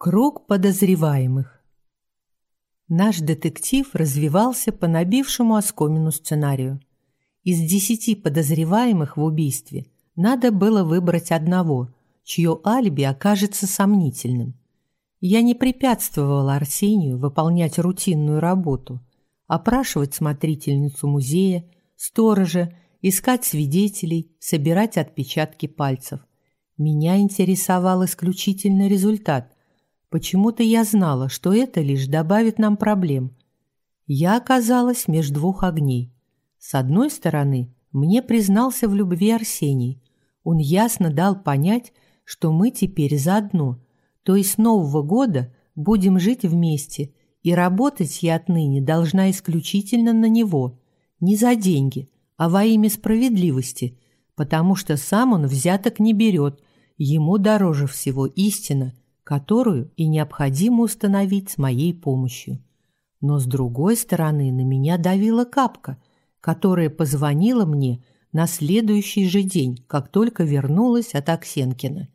Круг подозреваемых. Наш детектив развивался по набившему оскомину сценарию. Из десяти подозреваемых в убийстве надо было выбрать одного, чье алиби окажется сомнительным. Я не препятствовала Арсению выполнять рутинную работу, опрашивать смотрительницу музея, сторожа, искать свидетелей, собирать отпечатки пальцев. Меня интересовал исключительно результат – Почему-то я знала, что это лишь добавит нам проблем. Я оказалась между двух огней. С одной стороны, мне признался в любви Арсений. Он ясно дал понять, что мы теперь заодно, то есть с Нового года будем жить вместе, и работать я отныне должна исключительно на него, не за деньги, а во имя справедливости, потому что сам он взяток не берет, ему дороже всего истина – которую и необходимо установить с моей помощью. Но с другой стороны на меня давила капка, которая позвонила мне на следующий же день, как только вернулась от Аксенкина.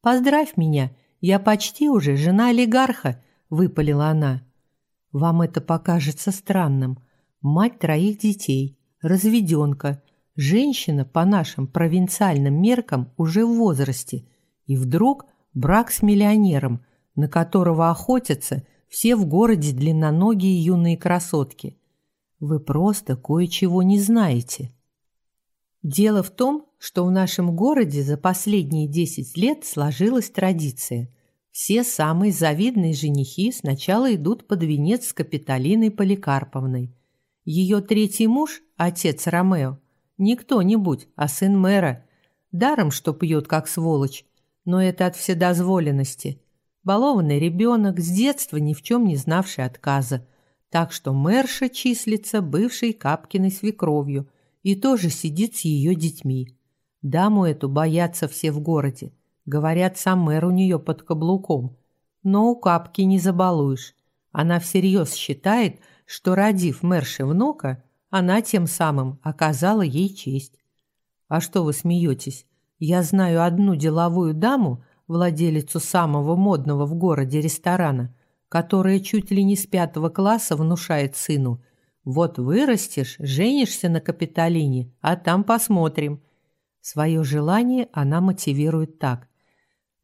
«Поздравь меня, я почти уже жена олигарха», – выпалила она. «Вам это покажется странным. Мать троих детей, разведенка, женщина по нашим провинциальным меркам уже в возрасте, и вдруг – Брак с миллионером, на которого охотятся все в городе длинноногие юные красотки. Вы просто кое-чего не знаете. Дело в том, что в нашем городе за последние 10 лет сложилась традиция. Все самые завидные женихи сначала идут под венец с Капитолиной Поликарповной. Ее третий муж, отец Ромео, не кто-нибудь, а сын мэра, даром, что пьет как сволочь, но это от вседозволенности. Балованный ребенок, с детства ни в чем не знавший отказа. Так что мэрша числится бывшей Капкиной свекровью и тоже сидит с ее детьми. Даму эту боятся все в городе. Говорят, сам мэр у нее под каблуком. Но у Капки не забалуешь. Она всерьез считает, что, родив мэрши внука, она тем самым оказала ей честь. А что вы смеетесь? Я знаю одну деловую даму, владелицу самого модного в городе ресторана, которая чуть ли не с пятого класса внушает сыну «Вот вырастешь, женишься на Капитолине, а там посмотрим». Свое желание она мотивирует так.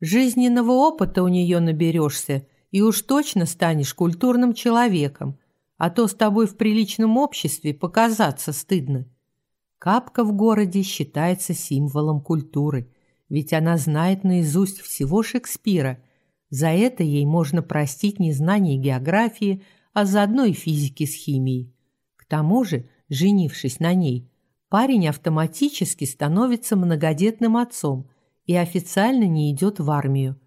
«Жизненного опыта у нее наберешься, и уж точно станешь культурным человеком, а то с тобой в приличном обществе показаться стыдно». Капка в городе считается символом культуры, ведь она знает наизусть всего Шекспира. За это ей можно простить незнание географии, а заодно и физики с химией. К тому же, женившись на ней, парень автоматически становится многодетным отцом и официально не идет в армию.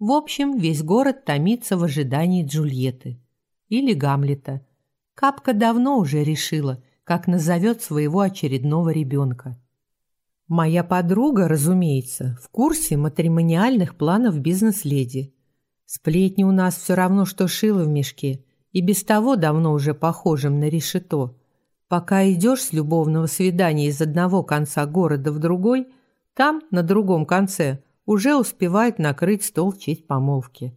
В общем, весь город томится в ожидании Джульетты. Или Гамлета. Капка давно уже решила – как назовет своего очередного ребенка. Моя подруга, разумеется, в курсе матримониальных планов бизнес-леди. Сплетни у нас все равно, что шило в мешке, и без того давно уже похожим на решето. Пока идешь с любовного свидания из одного конца города в другой, там, на другом конце, уже успевает накрыть стол в честь помолвки.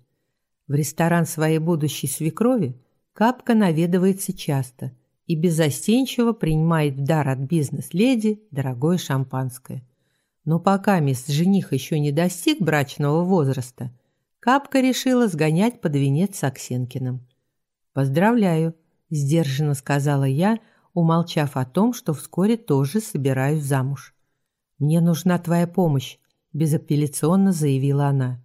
В ресторан своей будущей свекрови Капка наведывается часто – и беззастенчиво принимает в дар от бизнес-леди дорогое шампанское. Но пока мисс жених еще не достиг брачного возраста, Капка решила сгонять под венец с Аксенкиным. «Поздравляю», – сдержанно сказала я, умолчав о том, что вскоре тоже собираюсь замуж. «Мне нужна твоя помощь», – безапелляционно заявила она.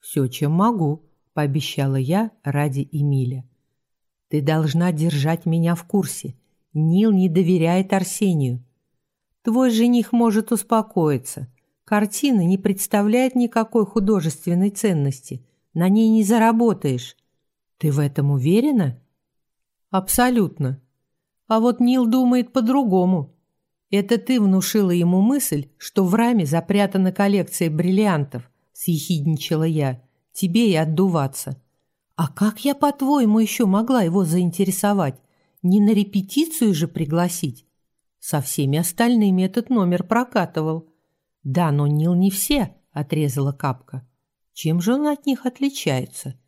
«Все, чем могу», – пообещала я ради Эмиля. Ты должна держать меня в курсе. Нил не доверяет Арсению. Твой жених может успокоиться. Картина не представляет никакой художественной ценности. На ней не заработаешь. Ты в этом уверена? Абсолютно. А вот Нил думает по-другому. Это ты внушила ему мысль, что в раме запрятана коллекция бриллиантов, съехидничала я. Тебе и отдуваться. А как я, по-твоему, еще могла его заинтересовать? Не на репетицию же пригласить? Со всеми остальными этот номер прокатывал. Да, но Нил не все, отрезала Капка. Чем же он от них отличается?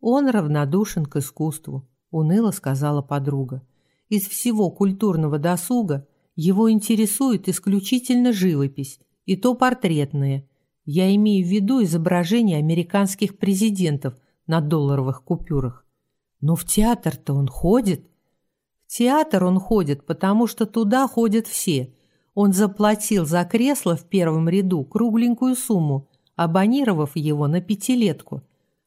Он равнодушен к искусству, уныло сказала подруга. Из всего культурного досуга его интересует исключительно живопись, и то портретные. Я имею в виду изображения американских президентов на долларовых купюрах. Но в театр-то он ходит. В театр он ходит, потому что туда ходят все. Он заплатил за кресло в первом ряду кругленькую сумму, абонировав его на пятилетку.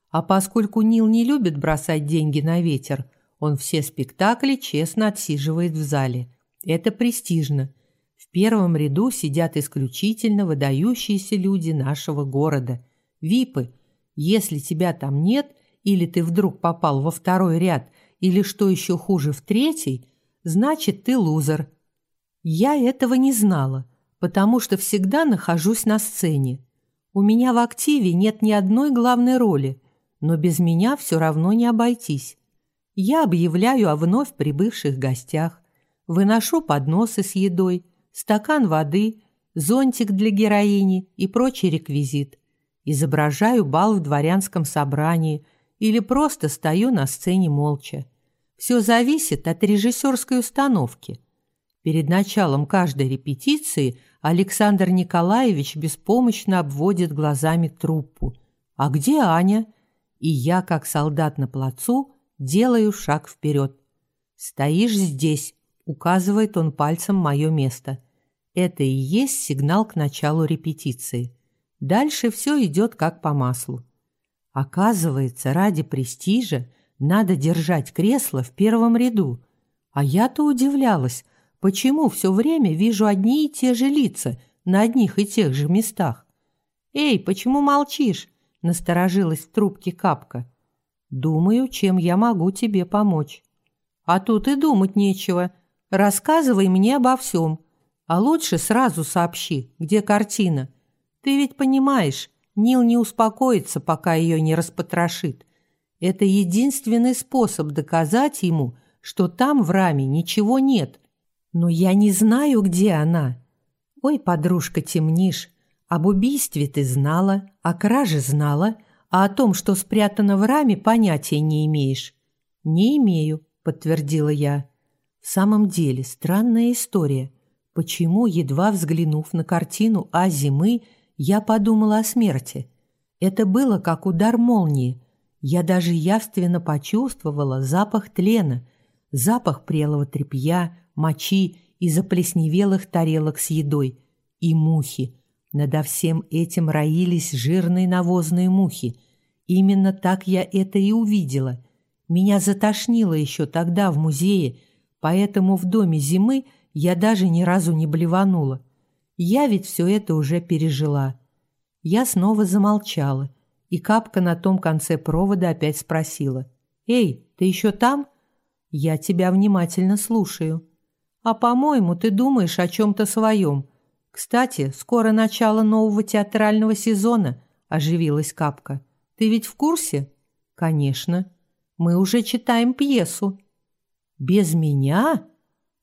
А поскольку Нил не любит бросать деньги на ветер, он все спектакли честно отсиживает в зале. Это престижно. В первом ряду сидят исключительно выдающиеся люди нашего города. Випы. Если тебя там нет, или ты вдруг попал во второй ряд, или, что еще хуже, в третий, значит, ты лузер. Я этого не знала, потому что всегда нахожусь на сцене. У меня в активе нет ни одной главной роли, но без меня все равно не обойтись. Я объявляю о вновь прибывших гостях, выношу подносы с едой, стакан воды, зонтик для героини и прочий реквизит. Изображаю бал в дворянском собрании или просто стою на сцене молча. Все зависит от режиссерской установки. Перед началом каждой репетиции Александр Николаевич беспомощно обводит глазами труппу. «А где Аня?» И я, как солдат на плацу, Делаю шаг вперед. «Стоишь здесь», — указывает он пальцем мое место. Это и есть сигнал к началу репетиции. Дальше все идет как по маслу. Оказывается, ради престижа надо держать кресло в первом ряду. А я-то удивлялась, почему все время вижу одни и те же лица на одних и тех же местах. «Эй, почему молчишь?» – насторожилась в трубке капка. Думаю, чем я могу тебе помочь. А тут и думать нечего. Рассказывай мне обо всем. А лучше сразу сообщи, где картина. Ты ведь понимаешь, Нил не успокоится, пока ее не распотрошит. Это единственный способ доказать ему, что там в раме ничего нет. Но я не знаю, где она. Ой, подружка, темнишь. Об убийстве ты знала, о краже знала — а о том, что спрятано в раме, понятия не имеешь». «Не имею», — подтвердила я. «В самом деле, странная история. Почему, едва взглянув на картину «А зимы», я подумала о смерти? Это было как удар молнии. Я даже явственно почувствовала запах тлена, запах прелого тряпья, мочи и заплесневелых тарелок с едой. И мухи. Надо всем этим роились жирные навозные мухи. Именно так я это и увидела. Меня затошнило еще тогда в музее, поэтому в доме зимы я даже ни разу не блеванула. Я ведь все это уже пережила. Я снова замолчала, и капка на том конце провода опять спросила. «Эй, ты еще там?» «Я тебя внимательно слушаю». «А, по-моему, ты думаешь о чем-то своем. Кстати, скоро начало нового театрального сезона», – оживилась Капка. Ты ведь в курсе? Конечно. Мы уже читаем пьесу. Без меня?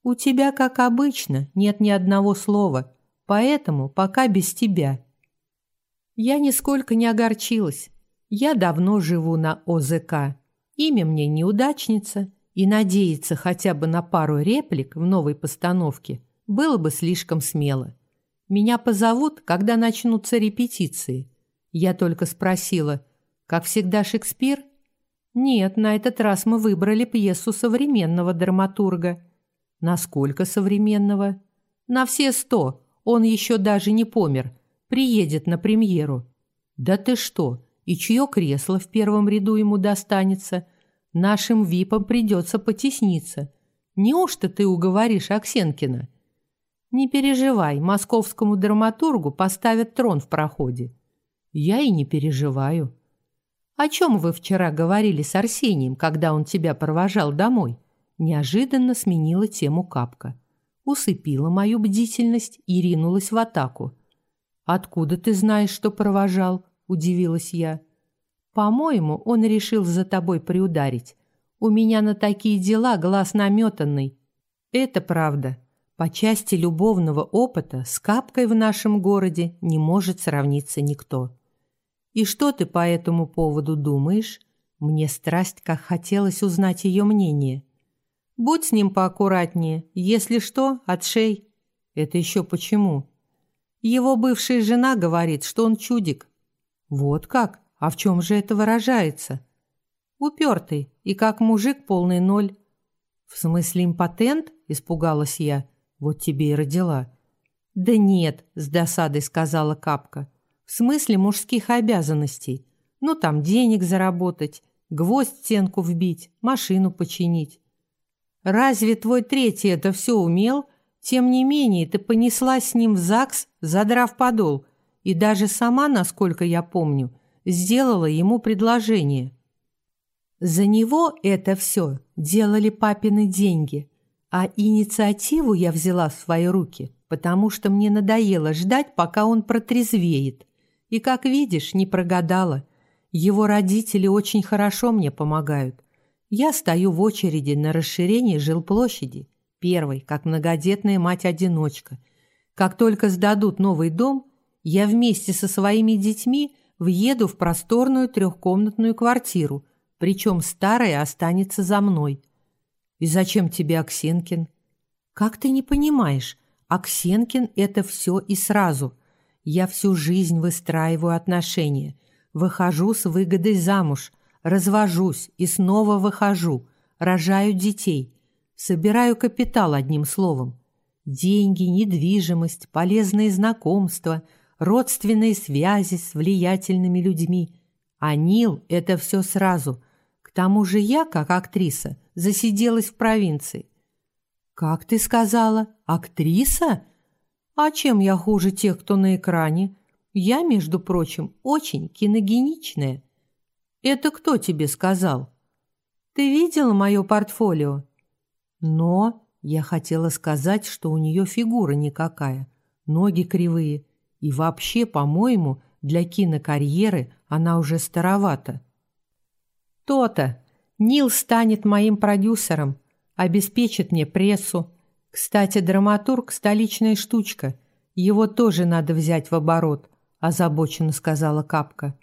У тебя, как обычно, нет ни одного слова, поэтому пока без тебя. Я нисколько не огорчилась. Я давно живу на ОЗК. Имя мне неудачница, и надеяться хотя бы на пару реплик в новой постановке было бы слишком смело. Меня позовут, когда начнутся репетиции. Я только спросила, как всегда Шекспир? Нет, на этот раз мы выбрали пьесу современного драматурга. Насколько современного? На все сто. Он еще даже не помер. Приедет на премьеру. Да ты что? И чье кресло в первом ряду ему достанется? Нашим випам придется потесниться. Неужто ты уговоришь Аксенкина? Не переживай, московскому драматургу поставят трон в проходе. Я и не переживаю. «О чем вы вчера говорили с Арсением, когда он тебя провожал домой?» Неожиданно сменила тему Капка. Усыпила мою бдительность и ринулась в атаку. «Откуда ты знаешь, что провожал?» – удивилась я. «По-моему, он решил за тобой приударить. У меня на такие дела глаз наметанный». «Это правда. По части любовного опыта с Капкой в нашем городе не может сравниться никто». «И что ты по этому поводу думаешь?» Мне страсть, как хотелось узнать ее мнение. Будь с ним поаккуратнее, если что, отшей. Это еще почему? Его бывшая жена говорит, что он чудик. Вот как? А в чем же это выражается? Упертый и как мужик полный ноль. В смысле импотент? Испугалась я. Вот тебе и родила. Да нет, с досадой сказала Капка. В смысле мужских обязанностей. Ну там денег заработать, гвоздь стенку вбить, машину починить. Разве твой третий это все умел? Тем не менее, ты понеслась с ним в ЗАГС, задрав подол, и даже сама, насколько я помню, сделала ему предложение. За него это все делали папины деньги, а инициативу я взяла в свои руки, потому что мне надоело ждать, пока он протрезвеет. И, как видишь, не прогадала. Его родители очень хорошо мне помогают. Я стою в очереди на расширение жилплощади, первой, как многодетная мать-одиночка. Как только сдадут новый дом, я вместе со своими детьми въеду в просторную трехкомнатную квартиру, причем старая останется за мной. И зачем тебе Аксенкин? Как ты не понимаешь, Аксенкин – это все и сразу. Я всю жизнь выстраиваю отношения, выхожу с выгодой замуж, развожусь и снова выхожу, рожаю детей, собираю капитал одним словом. Деньги, недвижимость, полезные знакомства, родственные связи с влиятельными людьми. А Нил – это все сразу. К тому же я, как актриса, засиделась в провинции. «Как ты сказала? Актриса? А чем я хуже тех, кто на экране? Я, между прочим, очень киногеничная». Это кто тебе сказал? Ты видела мое портфолио? Но я хотела сказать, что у нее фигура никакая, ноги кривые, и вообще, по-моему, для кинокарьеры она уже старовата. То-то. Нил станет моим продюсером, обеспечит мне прессу. Кстати, драматург – столичная штучка. Его тоже надо взять в оборот, озабоченно сказала Капка.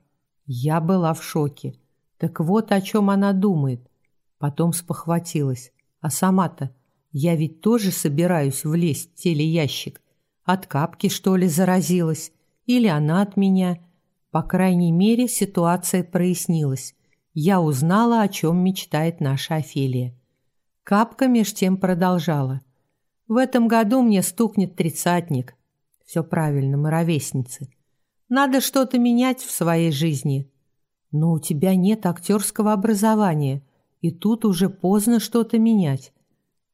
Я была в шоке. Так вот о чем она думает. Потом спохватилась. А сама-то я ведь тоже собираюсь влезть в телеящик. От капки, что ли, заразилась? Или она от меня? По крайней мере, ситуация прояснилась. Я узнала, о чем мечтает наша Офелия. Капка меж тем продолжала. В этом году мне стукнет тридцатник. Все правильно, мы ровесницы. Надо что-то менять в своей жизни. Но у тебя нет актерского образования, и тут уже поздно что-то менять.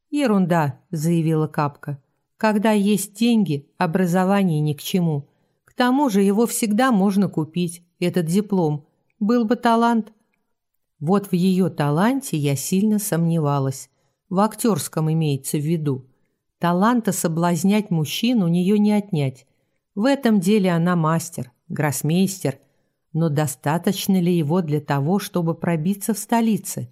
Ерунда, заявила Капка. Когда есть деньги, образование ни к чему. К тому же его всегда можно купить, этот диплом. Был бы талант. Вот в ее таланте я сильно сомневалась. В актерском имеется в виду. Таланта соблазнять мужчин у нее не отнять. В этом деле она мастер, гроссмейстер, но достаточно ли его для того, чтобы пробиться в столице?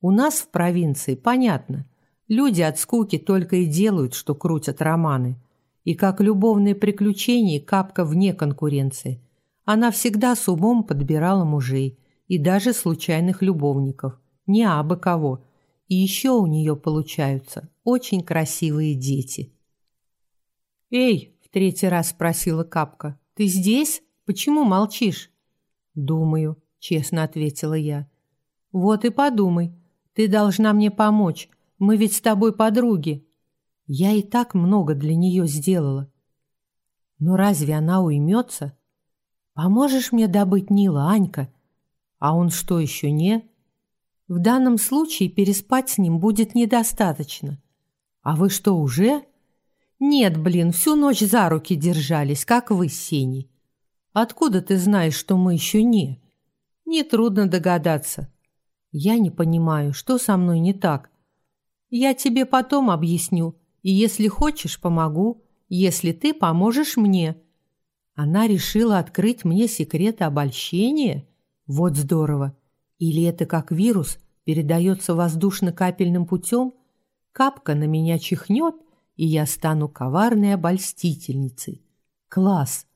У нас в провинции, понятно, люди от скуки только и делают, что крутят романы. И как любовные приключения, капка вне конкуренции. Она всегда с умом подбирала мужей и даже случайных любовников, не абы кого. И еще у нее получаются очень красивые дети. «Эй, третий раз спросила Капка. Ты здесь? Почему молчишь? Думаю, честно ответила я. Вот и подумай. Ты должна мне помочь. Мы ведь с тобой подруги. Я и так много для нее сделала. Но разве она уймется? Поможешь мне добыть Нила, Анька? А он что, еще не? В данном случае переспать с ним будет недостаточно. А вы что, уже? Нет, блин, всю ночь за руки держались, как вы Сеней. Откуда ты знаешь, что мы еще не? Нетрудно догадаться. Я не понимаю, что со мной не так. Я тебе потом объясню, и если хочешь, помогу, если ты поможешь мне. Она решила открыть мне секреты обольщения? Вот здорово. Или это как вирус передается воздушно-капельным путем? Капка на меня чихнет, и я стану коварной обольстительницей. Класс.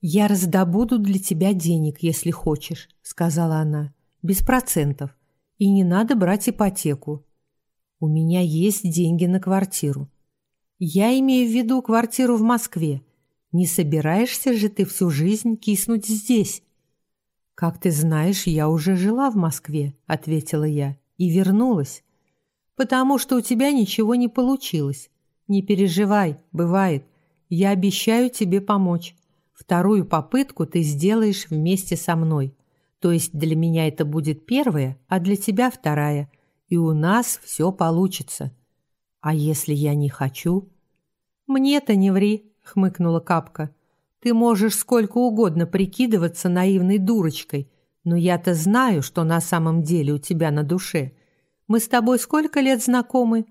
Я раздобуду для тебя денег, если хочешь, сказала она. без процентов. И не надо брать ипотеку. У меня есть деньги на квартиру. Я имею в виду квартиру в Москве. Не собираешься же ты всю жизнь киснуть здесь? Как ты знаешь, я уже жила в Москве, ответила я, и вернулась. Потому что у тебя ничего не получилось. Не переживай, бывает. Я обещаю тебе помочь. Вторую попытку ты сделаешь вместе со мной. То есть для меня это будет первая, а для тебя вторая. И у нас все получится. А если я не хочу? Мне-то не ври, хмыкнула Капка. Ты можешь сколько угодно прикидываться наивной дурочкой, но я-то знаю, что на самом деле у тебя на душе. Мы с тобой сколько лет знакомы?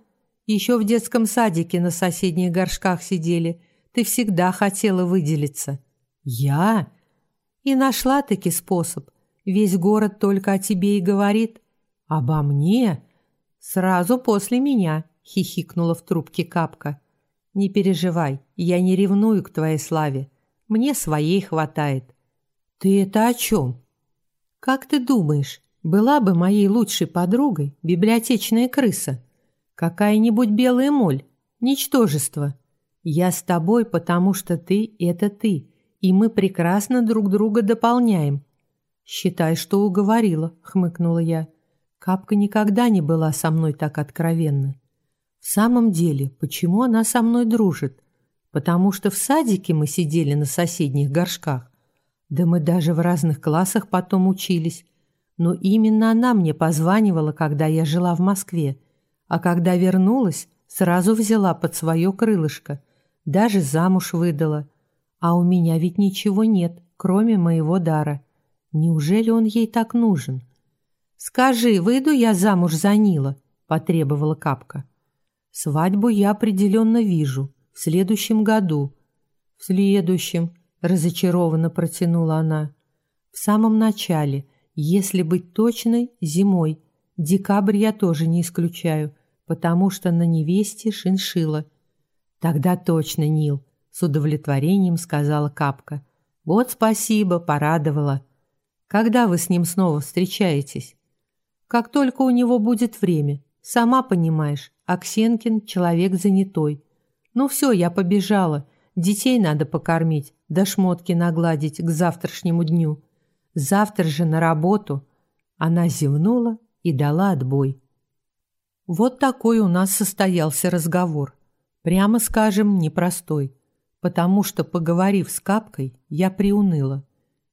Еще в детском садике на соседних горшках сидели. Ты всегда хотела выделиться. Я? И нашла-таки способ. Весь город только о тебе и говорит. Обо мне? Сразу после меня, хихикнула в трубке Капка. Не переживай, я не ревную к твоей славе. Мне своей хватает. Ты это о чем? Как ты думаешь, была бы моей лучшей подругой библиотечная крыса? Какая-нибудь белая моль? Ничтожество. Я с тобой, потому что ты – это ты и мы прекрасно друг друга дополняем. Считай, что уговорила, хмыкнула я. Капка никогда не была со мной так откровенна. В самом деле, почему она со мной дружит? Потому что в садике мы сидели на соседних горшках. Да мы даже в разных классах потом учились. Но именно она мне позванивала, когда я жила в Москве. А когда вернулась, сразу взяла под свое крылышко. Даже замуж выдала. А у меня ведь ничего нет, кроме моего дара. Неужели он ей так нужен? Скажи, выйду я замуж за Нила, потребовала Капка. Свадьбу я определенно вижу в следующем году. В следующем, разочарованно протянула она. В самом начале, если быть точной, зимой. Декабрь я тоже не исключаю, потому что на невесте шиншила. Тогда точно, Нил, с удовлетворением сказала Капка. Вот спасибо, порадовала. Когда вы с ним снова встречаетесь? Как только у него будет время. Сама понимаешь, Аксенкин человек занятой. Ну все, я побежала. Детей надо покормить, да шмотки нагладить к завтрашнему дню. Завтра же на работу. Она зевнула и дала отбой. Вот такой у нас состоялся разговор. Прямо скажем, непростой потому что, поговорив с Капкой, я приуныла.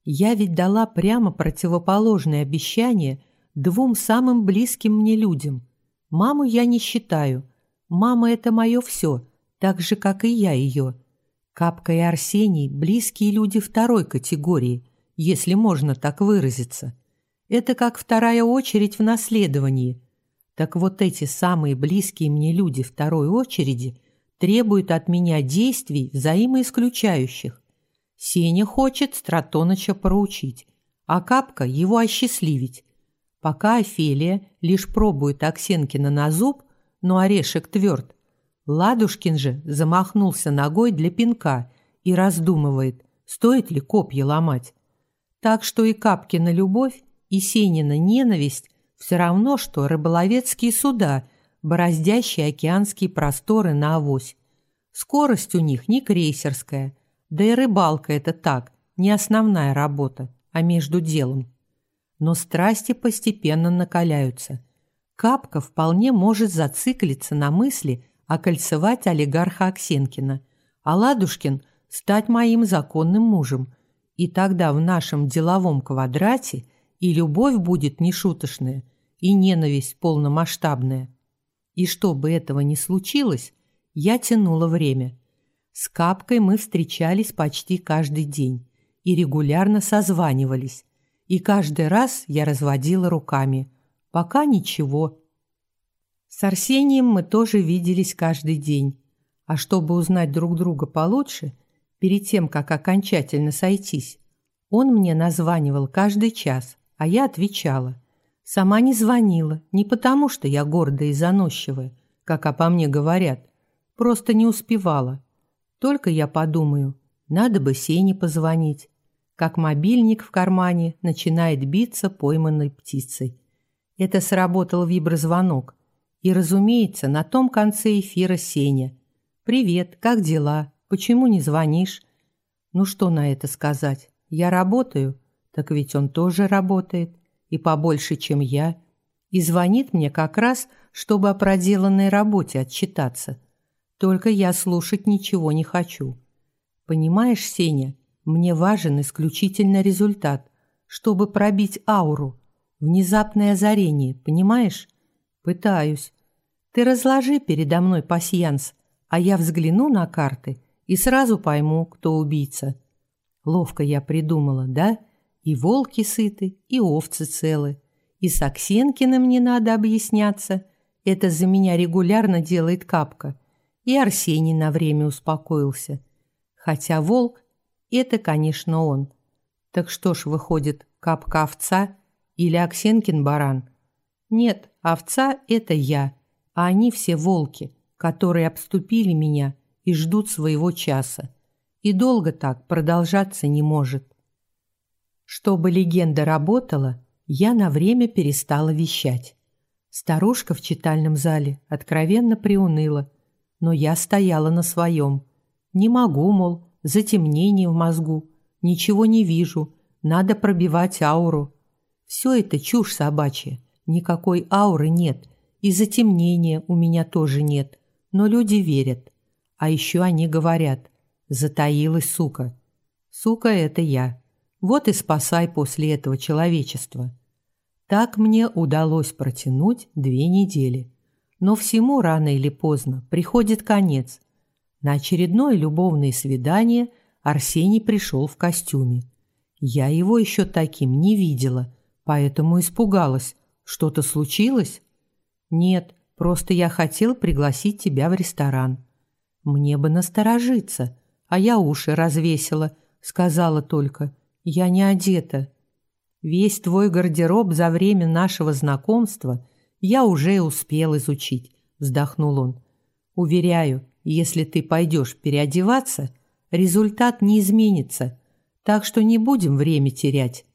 Я ведь дала прямо противоположное обещание двум самым близким мне людям. Маму я не считаю. Мама – это мое все, так же, как и я ее. Капка и Арсений – близкие люди второй категории, если можно так выразиться. Это как вторая очередь в наследовании. Так вот эти самые близкие мне люди второй очереди – требует от меня действий взаимоисключающих. Сеня хочет Стратоныча проучить, а Капка его осчастливить. Пока Офелия лишь пробует Аксенкина на зуб, но орешек тверд, Ладушкин же замахнулся ногой для пинка и раздумывает, стоит ли копья ломать. Так что и Капкина любовь, и Сенина ненависть все равно, что рыболовецкие суда – бороздящие океанские просторы на авось. Скорость у них не крейсерская, да и рыбалка это так, не основная работа, а между делом. Но страсти постепенно накаляются. Капка вполне может зациклиться на мысли окольцевать олигарха Аксенкина, а Ладушкин стать моим законным мужем. И тогда в нашем деловом квадрате и любовь будет нешуточная, и ненависть полномасштабная. И чтобы этого не случилось, я тянула время. С Капкой мы встречались почти каждый день и регулярно созванивались. И каждый раз я разводила руками. Пока ничего. С Арсением мы тоже виделись каждый день. А чтобы узнать друг друга получше, перед тем, как окончательно сойтись, он мне названивал каждый час, а я отвечала – Сама не звонила, не потому что я гордая и заносчивая, как обо мне говорят, просто не успевала. Только я подумаю, надо бы Сене позвонить. как мобильник в кармане начинает биться пойманной птицей. Это сработал виброзвонок. И, разумеется, на том конце эфира Сеня. «Привет, как дела? Почему не звонишь?» Ну что на это сказать? Я работаю? Так ведь он тоже работает. И побольше, чем я. И звонит мне как раз, чтобы о проделанной работе отчитаться. Только я слушать ничего не хочу. Понимаешь, Сеня, мне важен исключительно результат, чтобы пробить ауру. Внезапное озарение, понимаешь? Пытаюсь. Ты разложи передо мной пасьянс, а я взгляну на карты и сразу пойму, кто убийца. Ловко я придумала, да? И волки сыты, и овцы целы. И с Аксенкиным не надо объясняться. Это за меня регулярно делает капка. И Арсений на время успокоился. Хотя волк – это, конечно, он. Так что ж выходит, капка овца или Аксенкин баран? Нет, овца – это я, а они все волки, которые обступили меня и ждут своего часа. И долго так продолжаться не может. Чтобы легенда работала, я на время перестала вещать. Старушка в читальном зале откровенно приуныла, но я стояла на своем. Не могу, мол, затемнение в мозгу, ничего не вижу, надо пробивать ауру. Все это чушь собачья, никакой ауры нет, и затемнения у меня тоже нет, но люди верят. А еще они говорят «затаилась сука». Сука – это я. Вот и спасай после этого человечество. Так мне удалось протянуть две недели. Но всему рано или поздно приходит конец. На очередное любовное свидание Арсений пришел в костюме. Я его еще таким не видела, поэтому испугалась. Что-то случилось? Нет, просто я хотел пригласить тебя в ресторан. Мне бы насторожиться, а я уши развесила, сказала только, я не одета. Весь твой гардероб за время нашего знакомства я уже успел изучить, вздохнул он. Уверяю, если ты пойдешь переодеваться, результат не изменится, так что не будем время терять.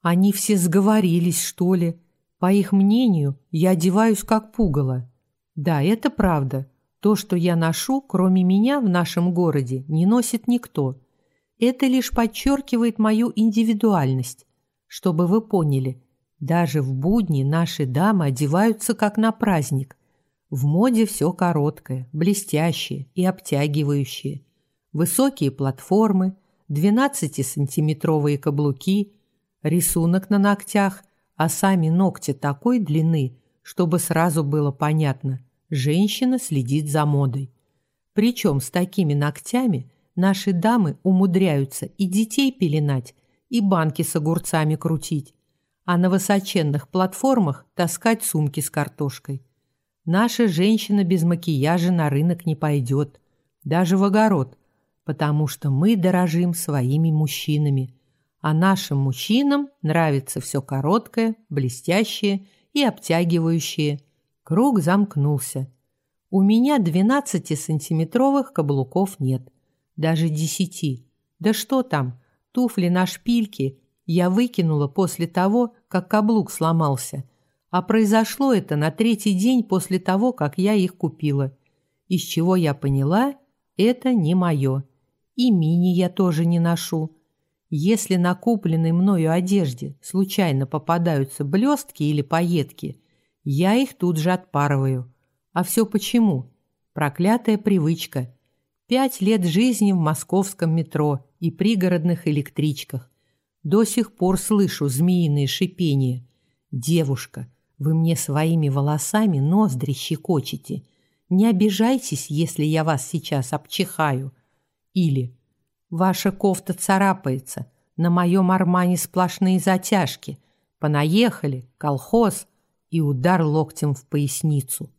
Они все сговорились, что ли? По их мнению, я одеваюсь как пугало. Да, это правда. То, что я ношу, кроме меня в нашем городе, не носит никто. Это лишь подчеркивает мою индивидуальность. Чтобы вы поняли, даже в будни наши дамы одеваются как на праздник. В моде все короткое, блестящее и обтягивающее. Высокие платформы, 12-сантиметровые каблуки, рисунок на ногтях, а сами ногти такой длины, чтобы сразу было понятно – женщина следит за модой. Причем с такими ногтями наши дамы умудряются и детей пеленать, и банки с огурцами крутить, а на высоченных платформах таскать сумки с картошкой. Наша женщина без макияжа на рынок не пойдет, даже в огород, потому что мы дорожим своими мужчинами, а нашим мужчинам нравится все короткое, блестящее и обтягивающее – Круг замкнулся. У меня 12-сантиметровых каблуков нет. Даже десяти. Да что там, туфли на шпильке я выкинула после того, как каблук сломался. А произошло это на третий день после того, как я их купила. Из чего я поняла, это не мое. И мини я тоже не ношу. Если на купленной мною одежде случайно попадаются блестки или пайетки, я их тут же отпарываю. А все почему? Проклятая привычка. Пять лет жизни в московском метро и пригородных электричках. До сих пор слышу змеиные шипения. «Девушка, вы мне своими волосами ноздри щекочете. Не обижайтесь, если я вас сейчас обчихаю». Или «Ваша кофта царапается, на моем армане сплошные затяжки. Понаехали, колхоз» и удар локтем в поясницу.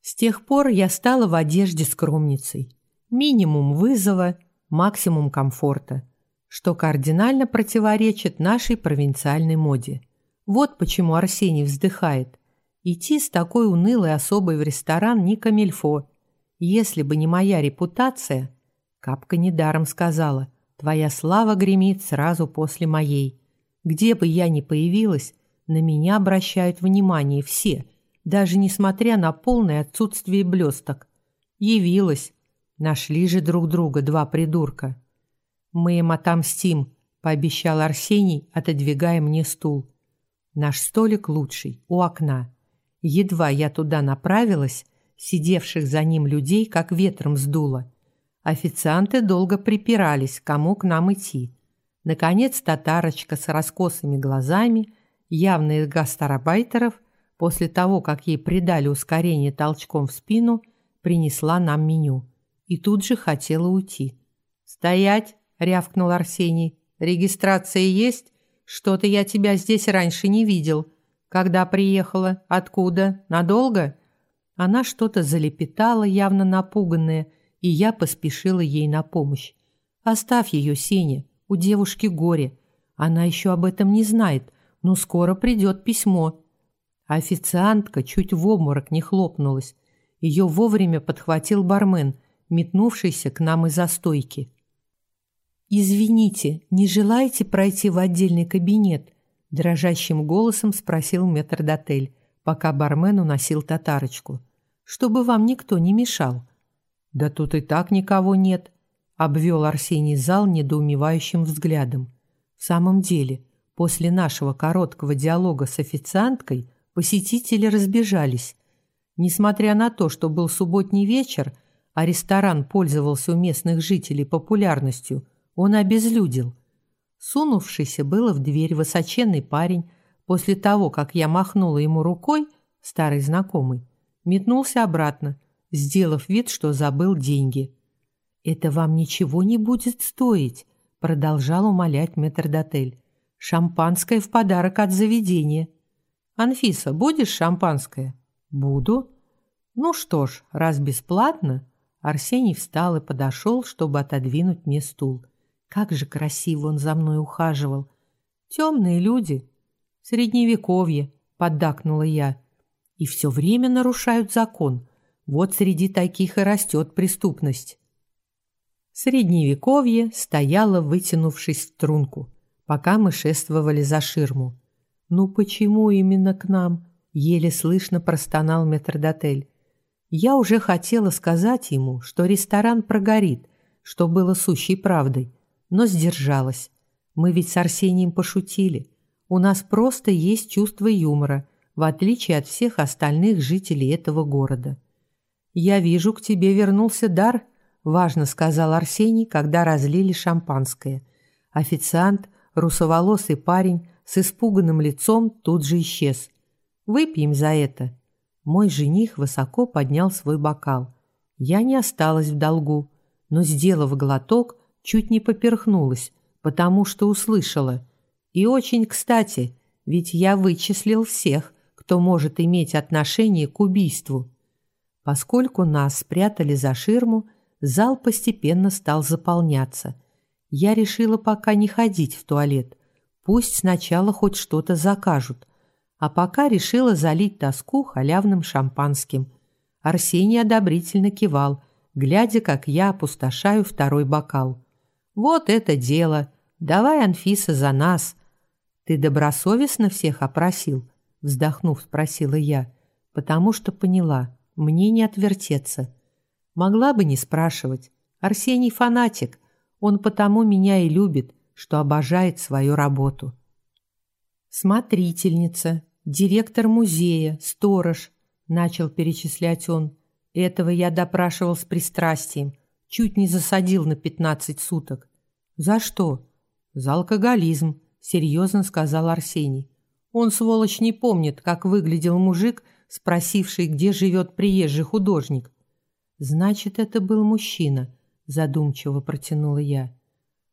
С тех пор я стала в одежде скромницей. Минимум вызова, максимум комфорта, что кардинально противоречит нашей провинциальной моде. Вот почему Арсений вздыхает. Идти с такой унылой особой в ресторан не камильфо. Если бы не моя репутация, Капка недаром сказала, Твоя слава гремит сразу после моей. Где бы я ни появилась, на меня обращают внимание все, даже несмотря на полное отсутствие блесток. Явилась. Нашли же друг друга два придурка. Мы им отомстим, пообещал Арсений, отодвигая мне стул. Наш столик лучший, у окна. Едва я туда направилась, сидевших за ним людей как ветром сдуло. Официанты долго припирались, кому к нам идти. Наконец татарочка с раскосыми глазами, явно из гастарбайтеров, после того, как ей придали ускорение толчком в спину, принесла нам меню. И тут же хотела уйти. «Стоять!» — рявкнул Арсений. «Регистрация есть? Что-то я тебя здесь раньше не видел. Когда приехала? Откуда? Надолго?» Она что-то залепетала, явно напуганная, и я поспешила ей на помощь. «Оставь ее, Сеня, у девушки горе. Она еще об этом не знает, но скоро придет письмо». Официантка чуть в обморок не хлопнулась. Ее вовремя подхватил бармен, метнувшийся к нам из-за стойки. «Извините, не желаете пройти в отдельный кабинет?» Дрожащим голосом спросил метрдотель, пока бармен уносил татарочку. «Чтобы вам никто не мешал». «Да тут и так никого нет», — обвел Арсений зал недоумевающим взглядом. «В самом деле, после нашего короткого диалога с официанткой посетители разбежались. Несмотря на то, что был субботний вечер, а ресторан пользовался у местных жителей популярностью, он обезлюдил. Сунувшийся было в дверь высоченный парень, после того, как я махнула ему рукой, старый знакомый, метнулся обратно — сделав вид, что забыл деньги. «Это вам ничего не будет стоить», — продолжал умолять метрдотель. «Шампанское в подарок от заведения». «Анфиса, будешь шампанское?» «Буду». «Ну что ж, раз бесплатно...» Арсений встал и подошел, чтобы отодвинуть мне стул. Как же красиво он за мной ухаживал. Темные люди. Средневековье, поддакнула я. И все время нарушают закон. Вот среди таких и растет преступность. Средневековье стояло, вытянувшись в струнку, пока мы шествовали за ширму. «Ну почему именно к нам?» — еле слышно простонал метрдотель. Я уже хотела сказать ему, что ресторан прогорит, что было сущей правдой, но сдержалась. Мы ведь с Арсением пошутили. У нас просто есть чувство юмора, в отличие от всех остальных жителей этого города. «Я вижу, к тебе вернулся дар», – важно сказал Арсений, когда разлили шампанское. Официант, русоволосый парень с испуганным лицом тут же исчез. «Выпьем за это». Мой жених высоко поднял свой бокал. Я не осталась в долгу, но, сделав глоток, чуть не поперхнулась, потому что услышала. И очень кстати, ведь я вычислил всех, кто может иметь отношение к убийству. Поскольку нас спрятали за ширму, зал постепенно стал заполняться. Я решила пока не ходить в туалет. Пусть сначала хоть что-то закажут. А пока решила залить тоску халявным шампанским. Арсений одобрительно кивал, глядя, как я опустошаю второй бокал. «Вот это дело! Давай, Анфиса, за нас!» «Ты добросовестно всех опросил?» Вздохнув, спросила я, потому что поняла – мне не отвертеться. Могла бы не спрашивать. Арсений фанатик. Он потому меня и любит, что обожает свою работу. Смотрительница, директор музея, сторож, начал перечислять он. Этого я допрашивал с пристрастием. Чуть не засадил на пятнадцать суток. За что? За алкоголизм, серьезно сказал Арсений. Он, сволочь, не помнит, как выглядел мужик, спросивший, где живет приезжий художник. «Значит, это был мужчина», – задумчиво протянула я.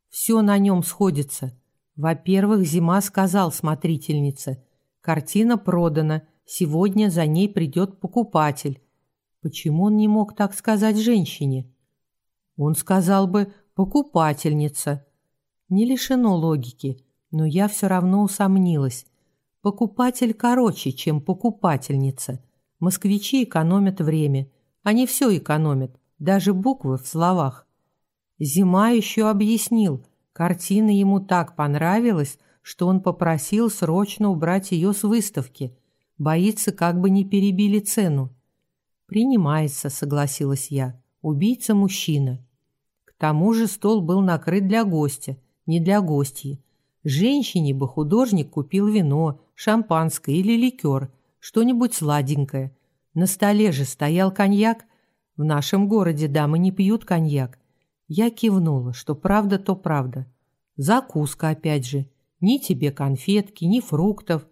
«Все на нем сходится. Во-первых, Зима сказал смотрительнице. Картина продана, сегодня за ней придет покупатель. Почему он не мог так сказать женщине? Он сказал бы «покупательница». Не лишено логики, но я все равно усомнилась. Покупатель короче, чем покупательница. Москвичи экономят время. Они все экономят, даже буквы в словах. Зима еще объяснил, Картина ему так понравилась, что он попросил срочно убрать ее с выставки. Боится, как бы не перебили цену. «Принимается», — согласилась я. «Убийца мужчина». К тому же стол был накрыт для гостя, не для гостьи. Женщине бы художник купил вино, шампанское или ликер, что-нибудь сладенькое. На столе же стоял коньяк. В нашем городе дамы не пьют коньяк. Я кивнула, что правда, то правда. Закуска опять же. Ни тебе конфетки, ни фруктов.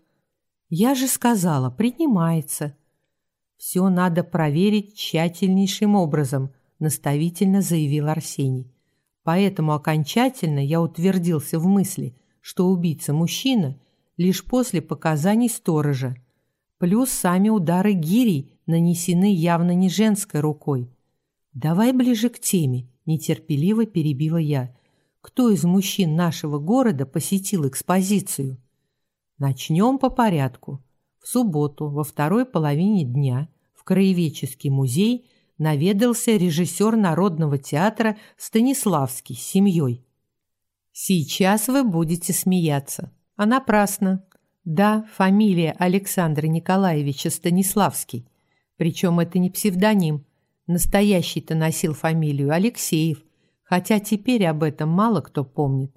Я же сказала, принимается. Все надо проверить тщательнейшим образом, наставительно заявил Арсений. Поэтому окончательно я утвердился в мысли, что убийца мужчина лишь после показаний сторожа. Плюс сами удары гирей нанесены явно не женской рукой. Давай ближе к теме, нетерпеливо перебила я. Кто из мужчин нашего города посетил экспозицию? Начнем по порядку. В субботу во второй половине дня в Краеведческий музей наведался режиссер Народного театра Станиславский с семьей. Сейчас вы будете смеяться. А напрасно. Да, фамилия Александра Николаевича Станиславский. Причем это не псевдоним. Настоящий-то носил фамилию Алексеев, хотя теперь об этом мало кто помнит.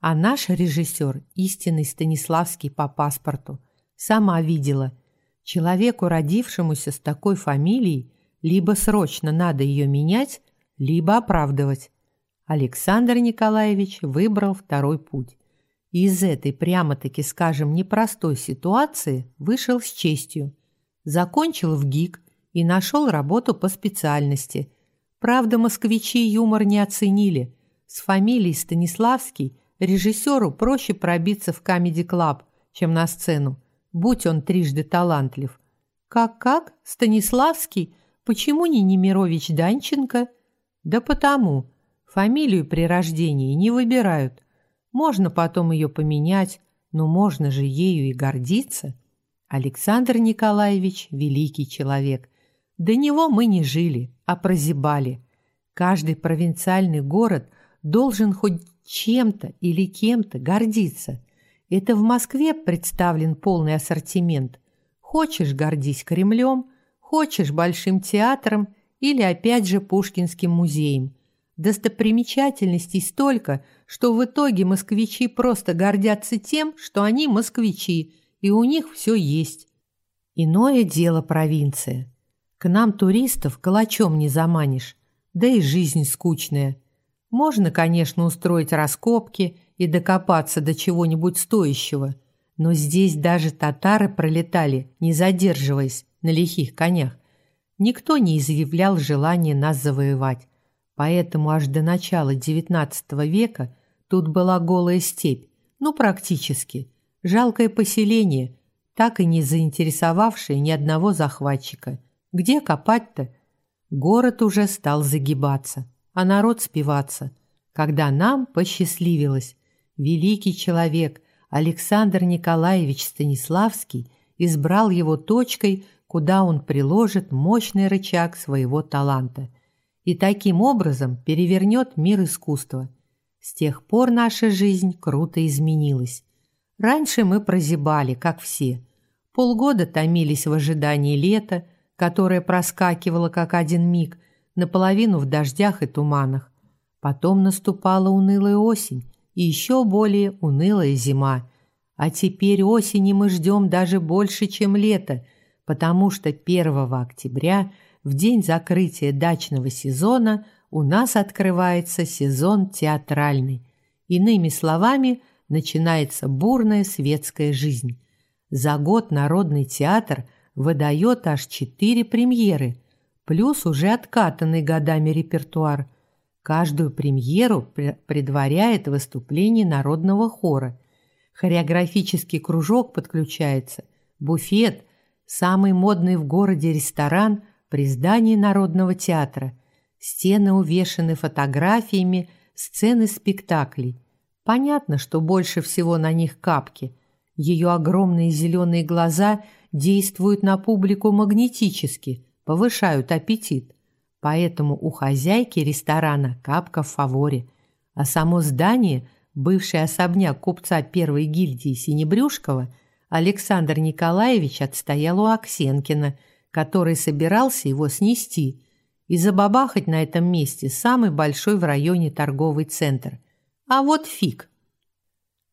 А наш режиссер, истинный Станиславский по паспорту, сама видела. Человеку, родившемуся с такой фамилией, либо срочно надо ее менять, либо оправдывать. Александр Николаевич выбрал второй путь. И из этой прямо-таки, скажем, непростой ситуации вышел с честью. Закончил в ГИК и нашел работу по специальности. Правда, москвичи юмор не оценили. С фамилией Станиславский режиссеру проще пробиться в Club, чем на сцену, будь он трижды талантлив. Как-как? Станиславский? Почему не Немирович Данченко? Да потому. Фамилию при рождении не выбирают. Можно потом ее поменять, но можно же ею и гордиться. Александр Николаевич – великий человек. До него мы не жили, а прозябали. Каждый провинциальный город должен хоть чем-то или кем-то гордиться. Это в Москве представлен полный ассортимент. Хочешь – гордись Кремлем, хочешь – Большим театром или опять же Пушкинским музеем. Достопримечательностей столько, что в итоге москвичи просто гордятся тем, что они москвичи, и у них все есть. Иное дело провинция. К нам туристов калачом не заманишь, да и жизнь скучная. Можно, конечно, устроить раскопки и докопаться до чего-нибудь стоящего, но здесь даже татары пролетали, не задерживаясь на лихих конях. Никто не изъявлял желания нас завоевать, поэтому аж до начала XIX века тут была голая степь, ну практически, жалкое поселение, так и не заинтересовавшее ни одного захватчика – где копать-то? Город уже стал загибаться, а народ спиваться. Когда нам посчастливилось, великий человек Александр Николаевич Станиславский избрал его точкой, куда он приложит мощный рычаг своего таланта и таким образом перевернет мир искусства. С тех пор наша жизнь круто изменилась. Раньше мы прозябали, как все. Полгода томились в ожидании лета, которая проскакивала как один миг, наполовину в дождях и туманах. Потом наступала унылая осень и еще более унылая зима. А теперь осени мы ждем даже больше, чем лето, потому что 1 октября, в день закрытия дачного сезона, у нас открывается сезон театральный. Иными словами, начинается бурная светская жизнь. За год Народный театр – выдает аж четыре премьеры, плюс уже откатанный годами репертуар. Каждую премьеру предваряет выступление народного хора. Хореографический кружок подключается, буфет, самый модный в городе ресторан при здании Народного театра. Стены увешаны фотографиями, сцены спектаклей. Понятно, что больше всего на них капки. Ее огромные зеленые глаза – действуют на публику магнетически, повышают аппетит. Поэтому у хозяйки ресторана капка в фаворе, а само здание бывший особняк купца первой гильдии Синебрюшкова, Александр Николаевич отстоял у Аксенкина, который собирался его снести и забабахать на этом месте самый большой в районе торговый центр. А вот фиг.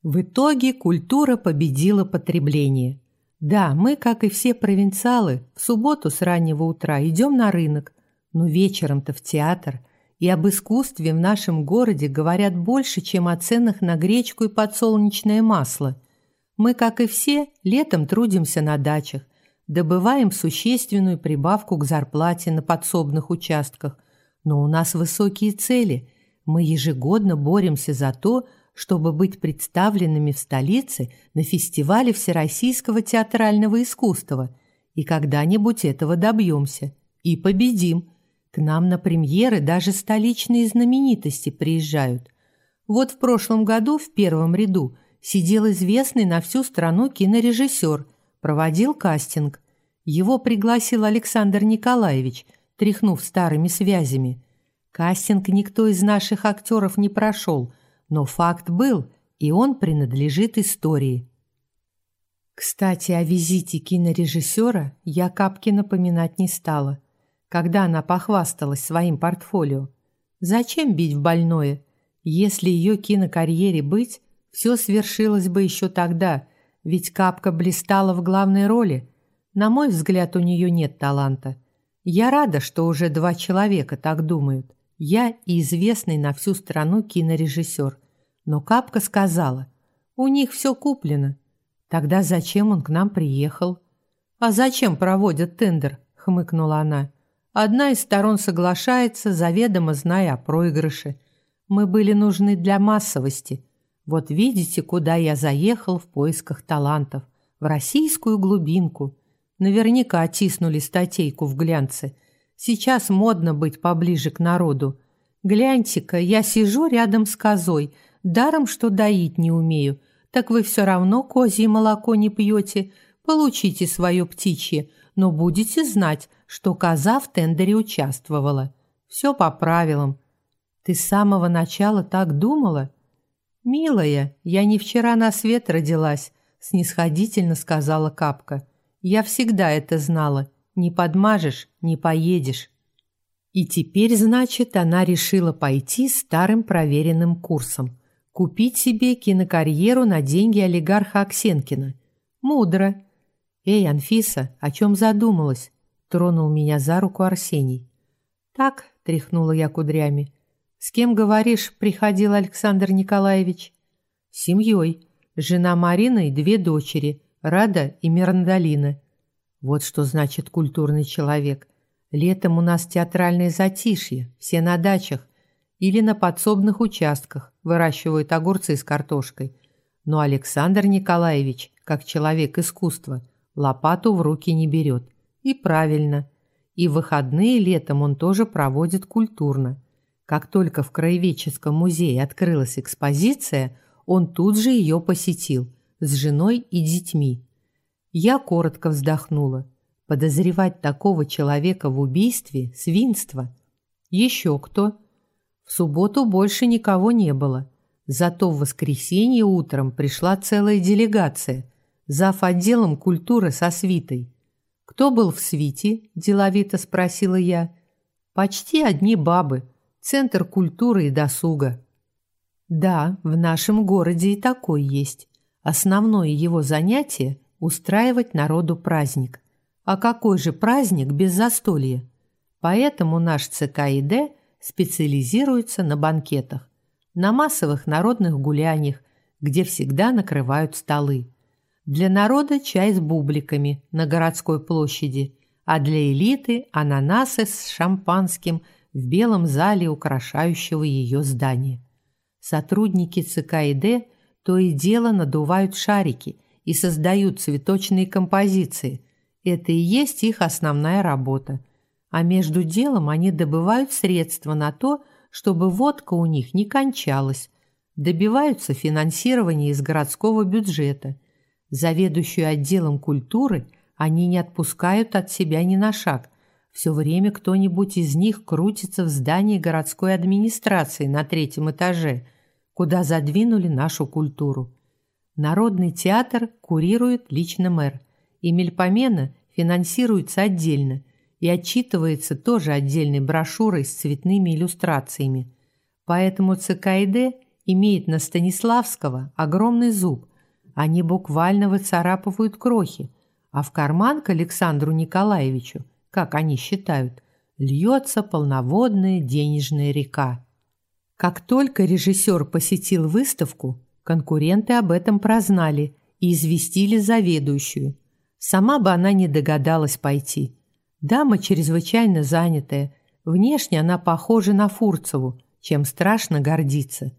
В итоге культура победила потребление. Да, мы, как и все провинциалы, в субботу с раннего утра идем на рынок, но вечером-то в театр – и об искусстве в нашем городе говорят больше, чем о ценах на гречку и подсолнечное масло. Мы, как и все, летом трудимся на дачах, добываем существенную прибавку к зарплате на подсобных участках, но у нас высокие цели. Мы ежегодно боремся за то, чтобы быть представленными в столице на фестивале Всероссийского театрального искусства. И когда-нибудь этого добьемся. И победим – к нам на премьеры даже столичные знаменитости приезжают. Вот в прошлом году в первом ряду сидел известный на всю страну кинорежиссер, проводил кастинг. Его пригласил Александр Николаевич, тряхнув старыми связями. Кастинг никто из наших актеров не прошел, но факт был, и он принадлежит истории. Кстати, о визите кинорежиссера я Капке напоминать не стала когда она похвасталась своим портфолио. Зачем бить в больное? Если ее кинокарьере быть, все свершилось бы еще тогда, ведь Капка блистала в главной роли. На мой взгляд, у нее нет таланта. Я рада, что уже два человека так думают. Я и известный на всю страну кинорежиссер. Но Капка сказала, у них все куплено. Тогда зачем он к нам приехал? А зачем проводят тендер? хмыкнула она. Одна из сторон соглашается, заведомо зная о проигрыше. Мы были нужны для массовости. Вот видите, куда я заехал в поисках талантов. В российскую глубинку. Наверняка оттиснули статейку в глянце. Сейчас модно быть поближе к народу. Гляньте-ка, я сижу рядом с козой, даром, что доить не умею. Так вы все равно козье молоко не пьете. Получите свое птичье, но будете знать, что коза в тендере участвовала. Все по правилам. Ты с самого начала так думала? Милая, я не вчера на свет родилась, снисходительно сказала Капка. Я всегда это знала. Не подмажешь, не поедешь. И теперь, значит, она решила пойти старым проверенным курсом. Купить себе кинокарьеру на деньги олигарха Аксенкина. Мудро. Эй, Анфиса, о чем задумалась? Тронул меня за руку Арсений. «Так», — тряхнула я кудрями. «С кем, говоришь, приходил Александр Николаевич?» «С семьей. Жена Марина и две дочери, Рада и Мирандалина. Вот что значит культурный человек. Летом у нас театральное затишье, все на дачах или на подсобных участках выращивают огурцы с картошкой. Но Александр Николаевич, как человек искусства, лопату в руки не берет. И правильно. И выходные летом он тоже проводит культурно. Как только в Краеведческом музее открылась экспозиция, он тут же ее посетил с женой и детьми. Я коротко вздохнула. Подозревать такого человека в убийстве – свинство. Еще кто? В субботу больше никого не было. Зато в воскресенье утром пришла целая делегация. Зав. отделом культуры со свитой. «Кто был в свите?» – деловито спросила я. «Почти одни бабы. Центр культуры и досуга». «Да, в нашем городе и такой есть. Основное его занятие – устраивать народу праздник. А какой же праздник без застолья? Поэтому наш ЦКИД специализируется на банкетах, на массовых народных гуляниях, где всегда накрывают столы. Для народа чай с бубликами на городской площади, а для элиты ананасы с шампанским в белом зале украшающего ее здания. Сотрудники ЦК и Д то и дело надувают шарики и создают цветочные композиции. Это и есть их основная работа. А между делом они добывают средства на то, чтобы водка у них не кончалась, добиваются финансирования из городского бюджета – Заведующую отделом культуры они не отпускают от себя ни на шаг. Все время кто-нибудь из них крутится в здании городской администрации на третьем этаже. куда задвинули нашу культуру. Народный театр курирует лично мэр, и Мельпомена финансируется отдельно и отчитывается тоже отдельной брошюрой с цветными иллюстрациями. Поэтому ЦКИД имеет на Станиславского огромный зуб. Они буквально выцарапывают крохи, а в карман к Александру Николаевичу, как они считают, льется полноводная денежная река. Как только режиссер посетил выставку, конкуренты об этом прознали и известили заведующую. Сама бы она не догадалась пойти. Дама чрезвычайно занятая, внешне она похожа на Фурцеву, чем страшно гордиться.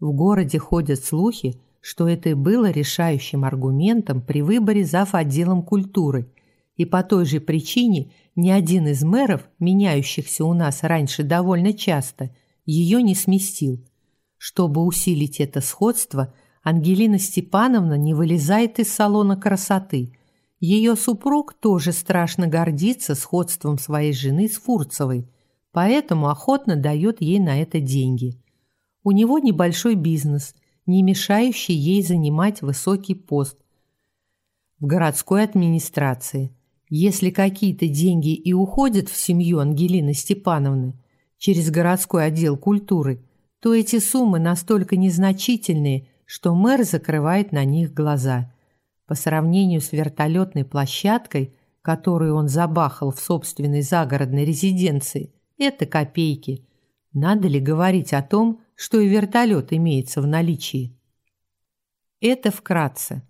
В городе ходят слухи, что это и было решающим аргументом при выборе зав. отделом культуры, и по той же причине ни один из мэров, меняющихся у нас раньше довольно часто, ее не сместил. Чтобы усилить это сходство, Ангелина Степановна не вылезает из салона красоты. Ее супруг тоже страшно гордится сходством своей жены с Фурцевой, поэтому охотно дает ей на это деньги. У него небольшой бизнес, не мешающий ей занимать высокий пост в городской администрации. Если какие-то деньги и уходят в семью Ангелины Степановны через городской отдел культуры, то эти суммы настолько незначительные, что мэр закрывает на них глаза. По сравнению с вертолетной площадкой, которую он забахал в собственной загородной резиденции, это копейки. Надо ли говорить о том, что и вертолет имеется в наличии. Это вкратце.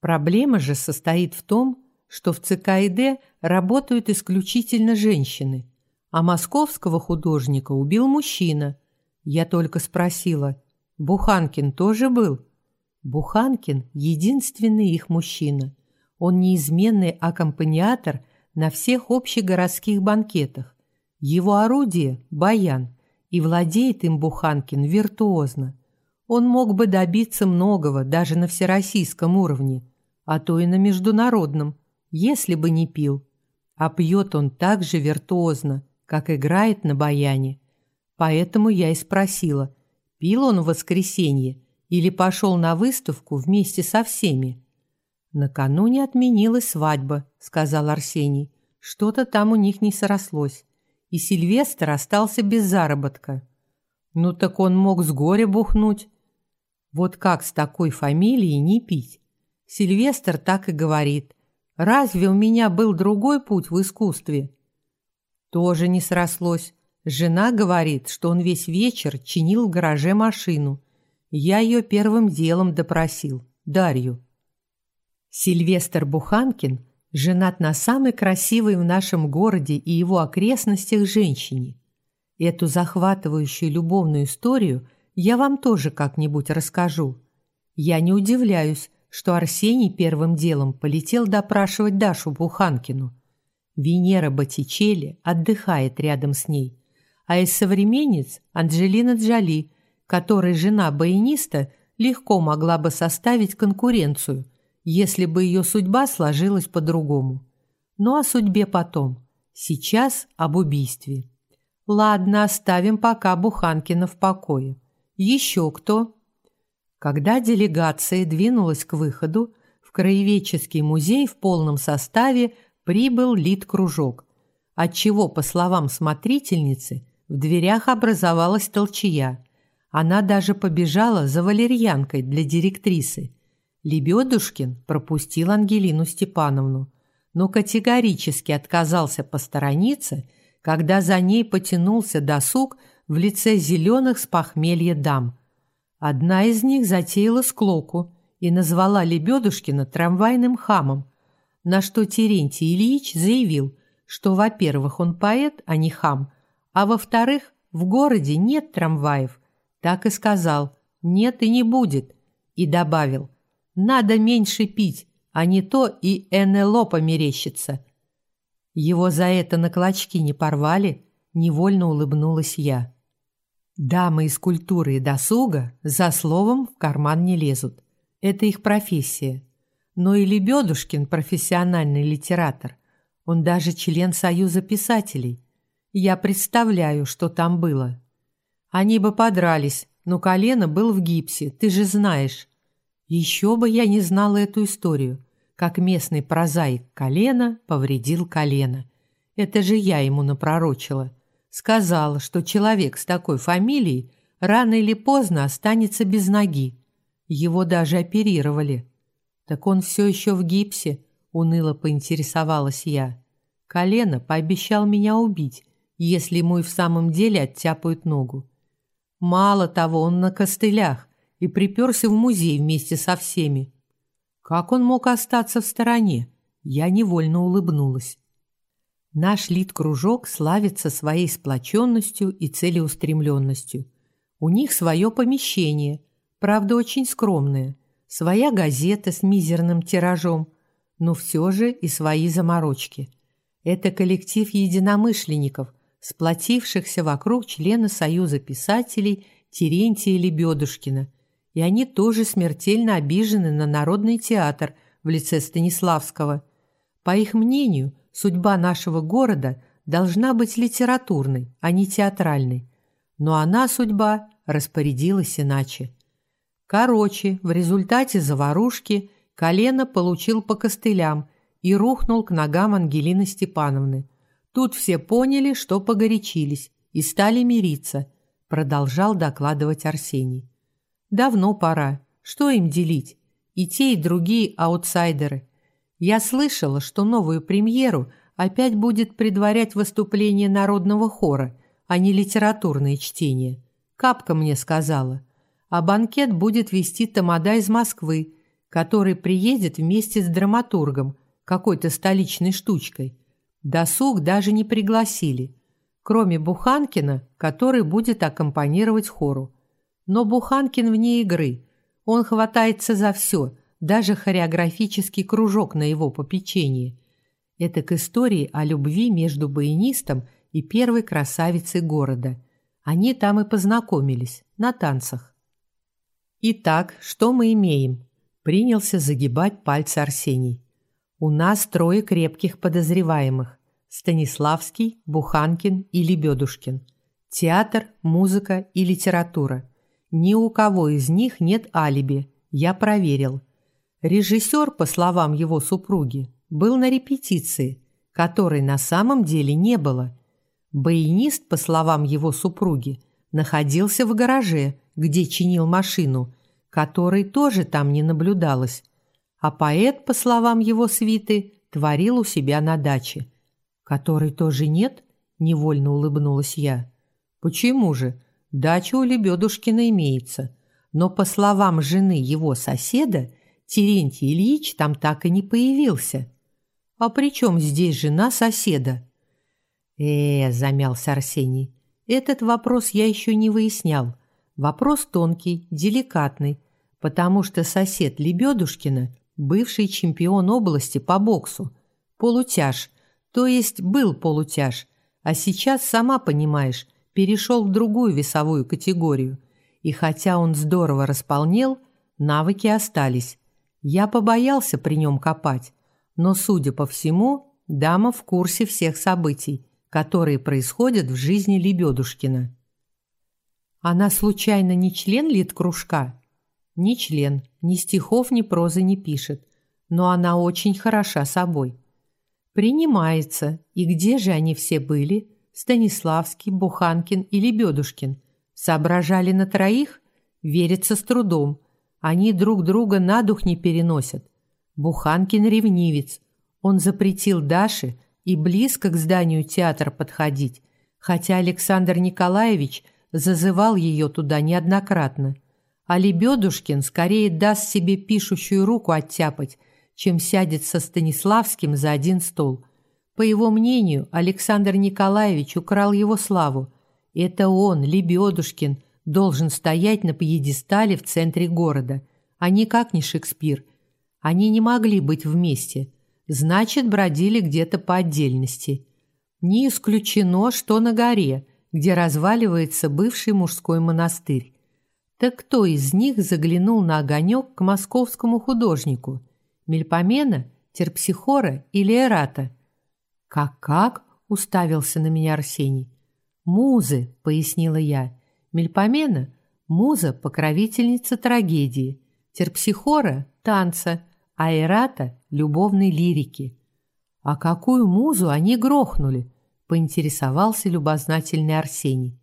Проблема же состоит в том, что в ЦКИД работают исключительно женщины, а московского художника убил мужчина. Я только спросила, Буханкин тоже был? Буханкин – единственный их мужчина. Он неизменный аккомпаниатор на всех общегородских банкетах. Его орудие – баян – и владеет им Буханкин виртуозно. Он мог бы добиться многого даже на всероссийском уровне, а то и на международном, если бы не пил. А пьет он так же виртуозно, как играет на баяне. Поэтому я и спросила, пил он в воскресенье или пошел на выставку вместе со всеми. «Накануне отменилась свадьба», — сказал Арсений. «Что-то там у них не срослось и Сильвестр остался без заработка. Ну так он мог с горя бухнуть. Вот как с такой фамилией не пить? Сильвестр так и говорит. Разве у меня был другой путь в искусстве? Тоже не срослось. Жена говорит, что он весь вечер чинил в гараже машину. Я ее первым делом допросил, Дарью. Сильвестр Буханкин – женат на самой красивой в нашем городе и его окрестностях женщине. Эту захватывающую любовную историю я вам тоже как-нибудь расскажу. Я не удивляюсь, что Арсений первым делом полетел допрашивать Дашу Буханкину. Венера Боттичелли отдыхает рядом с ней, а из современниц Анджелина Джоли, которой жена баяниста легко могла бы составить конкуренцию – если бы ее судьба сложилась по-другому. Но о судьбе потом. Сейчас об убийстве. Ладно, оставим пока Буханкина в покое. Еще кто? Когда делегация двинулась к выходу, в краеведческий музей в полном составе прибыл лид-кружок, отчего, по словам смотрительницы, в дверях образовалась толчья. Она даже побежала за валерьянкой для директрисы – Лебедушкин пропустил Ангелину Степановну, но категорически отказался посторониться, когда за ней потянулся досуг в лице зеленых с похмелья дам. Одна из них затеяла склоку и назвала Лебедушкина трамвайным хамом, на что Терентий Ильич заявил, что, во-первых, он поэт, а не хам, а во-вторых, в городе нет трамваев. Так и сказал «нет и не будет» и добавил надо меньше пить, а не то и НЛО померещится. Его за это на клочки не порвали, невольно улыбнулась я. Дамы из культуры и досуга за словом в карман не лезут. Это их профессия. Но и Лебедушкин профессиональный литератор. Он даже член Союза писателей. Я представляю, что там было. Они бы подрались, но колено был в гипсе, ты же знаешь. Еще бы я не знала эту историю, как местный прозаик колено повредил колено. Это же я ему напророчила. Сказала, что человек с такой фамилией рано или поздно останется без ноги. Его даже оперировали. Так он все еще в гипсе, уныло поинтересовалась я. Колено пообещал меня убить, если ему и в самом деле оттяпают ногу. Мало того, он на костылях и приперся в музей вместе со всеми. Как он мог остаться в стороне? Я невольно улыбнулась. Наш лид-кружок славится своей сплоченностью и целеустремленностью. У них свое помещение, правда, очень скромное, своя газета с мизерным тиражом, но все же и свои заморочки. Это коллектив единомышленников – сплотившихся вокруг члена Союза писателей Терентия Лебедушкина, и они тоже смертельно обижены на Народный театр в лице Станиславского. По их мнению, судьба нашего города должна быть литературной, а не театральной. Но она, судьба, распорядилась иначе. Короче, в результате заварушки колено получил по костылям и рухнул к ногам Ангелины Степановны – Тут все поняли, что погорячились и стали мириться, продолжал докладывать Арсений. Давно пора. Что им делить? И те, и другие аутсайдеры. Я слышала, что новую премьеру опять будет предварять выступление народного хора, а не литературное чтение. Капка мне сказала. А банкет будет вести тамада из Москвы, который приедет вместе с драматургом, какой-то столичной штучкой. Досуг даже не пригласили, кроме Буханкина, который будет аккомпанировать хору. Но Буханкин вне игры. Он хватается за все, даже хореографический кружок на его попечении. Это к истории о любви между баянистом и первой красавицей города. Они там и познакомились, на танцах. «Итак, что мы имеем?» Принялся загибать пальцы Арсений. У нас трое крепких подозреваемых. Станиславский, Буханкин и Лебедушкин. Театр, музыка и литература. Ни у кого из них нет алиби. Я проверил. Режиссер, по словам его супруги, был на репетиции, которой на самом деле не было. Баянист, по словам его супруги, находился в гараже, где чинил машину, которой тоже там не наблюдалось а поэт, по словам его свиты, творил у себя на даче. «Которой тоже нет?» – невольно улыбнулась я. «Почему же? Дача у Лебедушкина имеется. Но, по словам жены его соседа, Терентий Ильич там так и не появился. А при чем здесь жена соседа?» «Э, — замялся Арсений, — этот вопрос я еще не выяснял. Вопрос тонкий, деликатный, потому что сосед Лебедушкина бывший чемпион области по боксу, полутяж, то есть был полутяж, а сейчас, сама понимаешь, перешел в другую весовую категорию. И хотя он здорово располнел, навыки остались. Я побоялся при нем копать, но, судя по всему, дама в курсе всех событий, которые происходят в жизни Лебедушкина. Она случайно не член литкружка? Ни член, ни стихов, ни прозы не пишет, но она очень хороша собой. Принимается. И где же они все были? Станиславский, Буханкин и Лебедушкин. Соображали на троих? Верится с трудом. Они друг друга на дух не переносят. Буханкин ревнивец. Он запретил Даше и близко к зданию театра подходить, хотя Александр Николаевич зазывал ее туда неоднократно. А Лебедушкин скорее даст себе пишущую руку оттяпать, чем сядет со Станиславским за один стол. По его мнению, Александр Николаевич украл его славу. Это он, Лебедушкин, должен стоять на пьедестале в центре города, а никак не Шекспир. Они не могли быть вместе. Значит, бродили где-то по отдельности. Не исключено, что на горе, где разваливается бывший мужской монастырь. Так кто из них заглянул на огонек к московскому художнику? Мельпомена, Терпсихора или Эрата? «Как-как?» – уставился на меня Арсений. «Музы», – пояснила я. «Мельпомена – Муза – покровительница трагедии, терпсихора – танца, а эрата – любовной лирики. А какую музу они грохнули? Поинтересовался любознательный Арсений.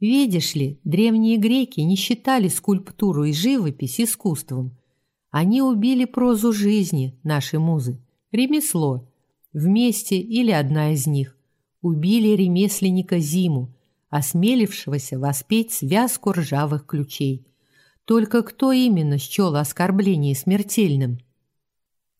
Видишь ли, древние греки не считали скульптуру и живопись искусством. Они убили прозу жизни, нашей музы, ремесло. Вместе или одна из них убили ремесленника Зиму, осмелившегося воспеть связку ржавых ключей. Только кто именно счел оскорбление смертельным?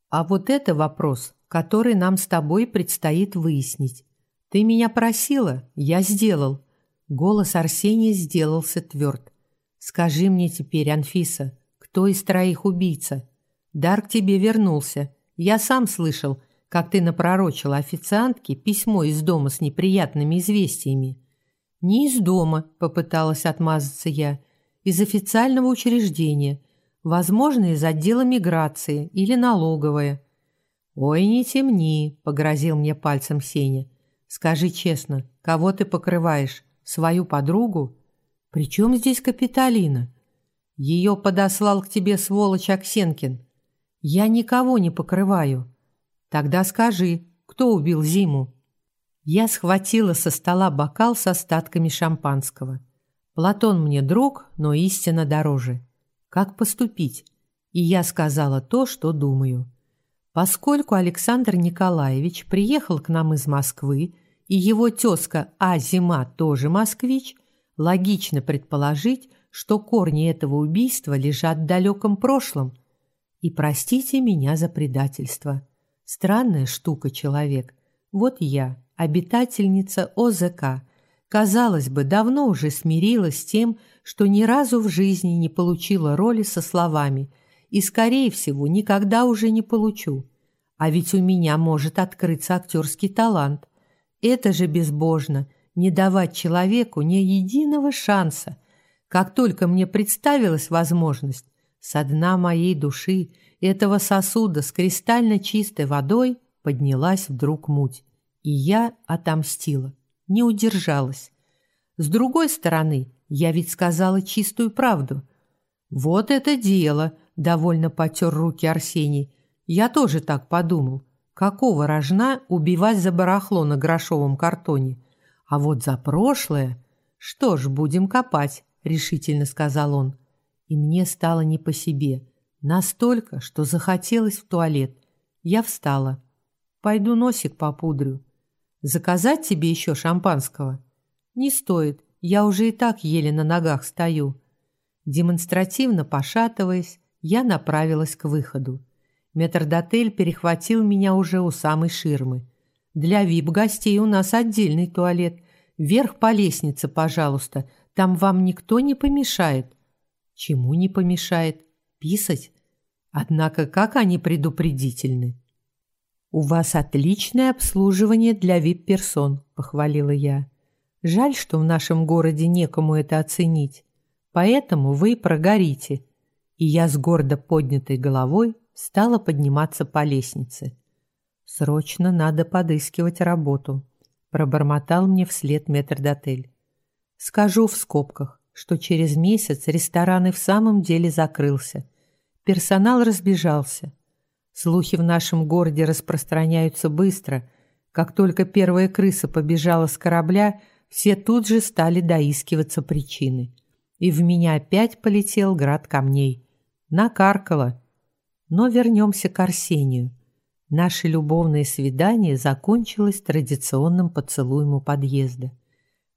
А вот это вопрос, который нам с тобой предстоит выяснить. Ты меня просила, я сделал. Голос Арсения сделался тверд. Скажи мне теперь, Анфиса, кто из троих убийца? Дар к тебе вернулся. Я сам слышал, как ты напророчила официантке письмо из дома с неприятными известиями. Не из дома, попыталась отмазаться я, из официального учреждения, возможно, из отдела миграции или налоговое. Ой, не темни, погрозил мне пальцем Сеня. Скажи честно, кого ты покрываешь? Свою подругу? Причем здесь Капитолина? Ее подослал к тебе сволочь Аксенкин. Я никого не покрываю. Тогда скажи, кто убил Зиму? Я схватила со стола бокал с остатками шампанского. Платон мне друг, но истинно дороже. Как поступить? И я сказала то, что думаю. Поскольку Александр Николаевич приехал к нам из Москвы, и его тезка А. Зима тоже москвич, логично предположить, что корни этого убийства лежат в далеком прошлом. И простите меня за предательство. Странная штука человек. Вот я, обитательница ОЗК, казалось бы, давно уже смирилась с тем, что ни разу в жизни не получила роли со словами и, скорее всего, никогда уже не получу. А ведь у меня может открыться актерский талант. Это же безбожно – не давать человеку ни единого шанса. Как только мне представилась возможность, со дна моей души этого сосуда с кристально чистой водой поднялась вдруг муть. И я отомстила, не удержалась. С другой стороны, я ведь сказала чистую правду. Вот это дело, довольно потер руки Арсений. Я тоже так подумал. Какого рожна убивать за барахло на грошовом картоне? А вот за прошлое... Что ж, будем копать, решительно сказал он. И мне стало не по себе. Настолько, что захотелось в туалет. Я встала. Пойду носик попудрю. Заказать тебе еще шампанского? Не стоит, я уже и так еле на ногах стою. Демонстративно пошатываясь, я направилась к выходу. Метрдотель перехватил меня уже у самой ширмы. Для вип-гостей у нас отдельный туалет. Вверх по лестнице, пожалуйста. Там вам никто не помешает. Чему не помешает? Писать? Однако как они предупредительны. «У вас отличное обслуживание для вип-персон», – похвалила я. «Жаль, что в нашем городе некому это оценить. Поэтому вы прогорите». И я с гордо поднятой головой стала подниматься по лестнице. «Срочно надо подыскивать работу», – пробормотал мне вслед метрдотель. «Скажу в скобках, что через месяц ресторан и в самом деле закрылся. Персонал разбежался». Слухи в нашем городе распространяются быстро. Как только первая крыса побежала с корабля, все тут же стали доискиваться причины. И в меня опять полетел град камней. Накаркало. Но вернемся к Арсению. Наше любовное свидание закончилось традиционным поцелуем у подъезда.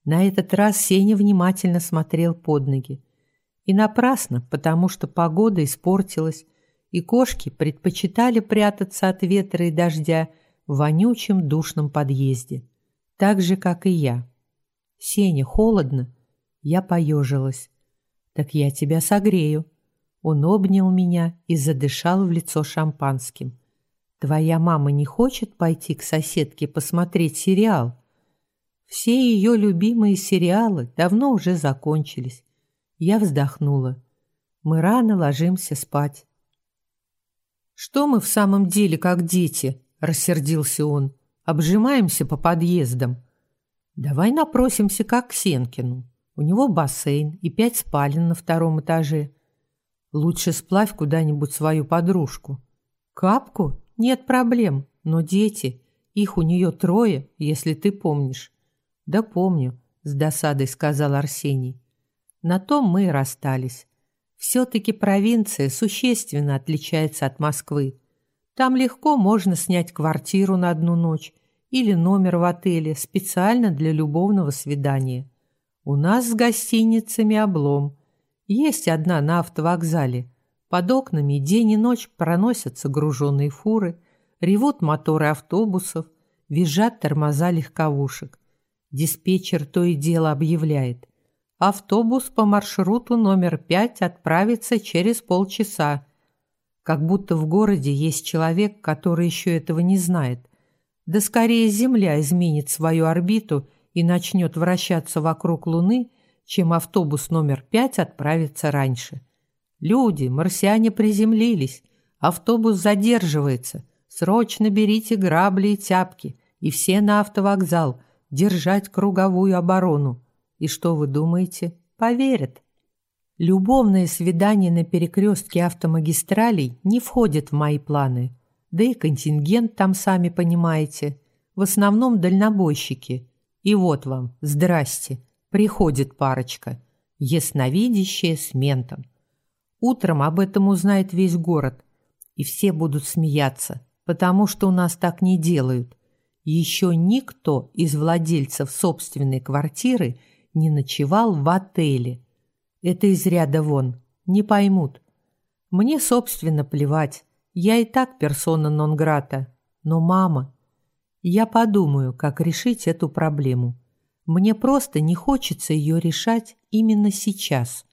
На этот раз Сеня внимательно смотрел под ноги. И напрасно, потому что погода испортилась, и кошки предпочитали прятаться от ветра и дождя в вонючем душном подъезде, так же, как и я. «Сеня, холодно?» Я поежилась. «Так я тебя согрею». Он обнял меня и задышал в лицо шампанским. «Твоя мама не хочет пойти к соседке посмотреть сериал?» Все ее любимые сериалы давно уже закончились. Я вздохнула. Мы рано ложимся спать. «Что мы в самом деле как дети?» – рассердился он. «Обжимаемся по подъездам. Давай напросимся к Аксенкину. У него бассейн и пять спален на втором этаже. Лучше сплавь куда-нибудь свою подружку. Капку? Нет проблем, но дети, их у нее трое, если ты помнишь. Да помню, с досадой сказал Арсений. На том мы и расстались. Все-таки провинция существенно отличается от Москвы. Там легко можно снять квартиру на одну ночь или номер в отеле специально для любовного свидания. У нас с гостиницами облом. Есть одна на автовокзале. Под окнами день и ночь проносятся груженные фуры, ревут моторы автобусов, визжат тормоза легковушек. Диспетчер то и дело объявляет. Автобус по маршруту номер пять отправится через полчаса. Как будто в городе есть человек, который еще этого не знает. Да скорее Земля изменит свою орбиту и начнет вращаться вокруг Луны, чем автобус номер пять отправится раньше. Люди, марсиане приземлились. Автобус задерживается. Срочно берите грабли и тяпки и все на автовокзал, держать круговую оборону. И что вы думаете? Поверят. Любовные свидания на перекрестке автомагистралей не входят в мои планы. Да и контингент там, сами понимаете. В основном дальнобойщики. И вот вам, здрасте, приходит парочка. Ясновидящая с ментом. Утром об этом узнает весь город. И все будут смеяться, потому что у нас так не делают. Еще никто из владельцев собственной квартиры не ночевал в отеле. Это из ряда вон. Не поймут. Мне, собственно, плевать. Я и так персона нон-грата. Но мама... Я подумаю, как решить эту проблему. Мне просто не хочется ее решать именно сейчас.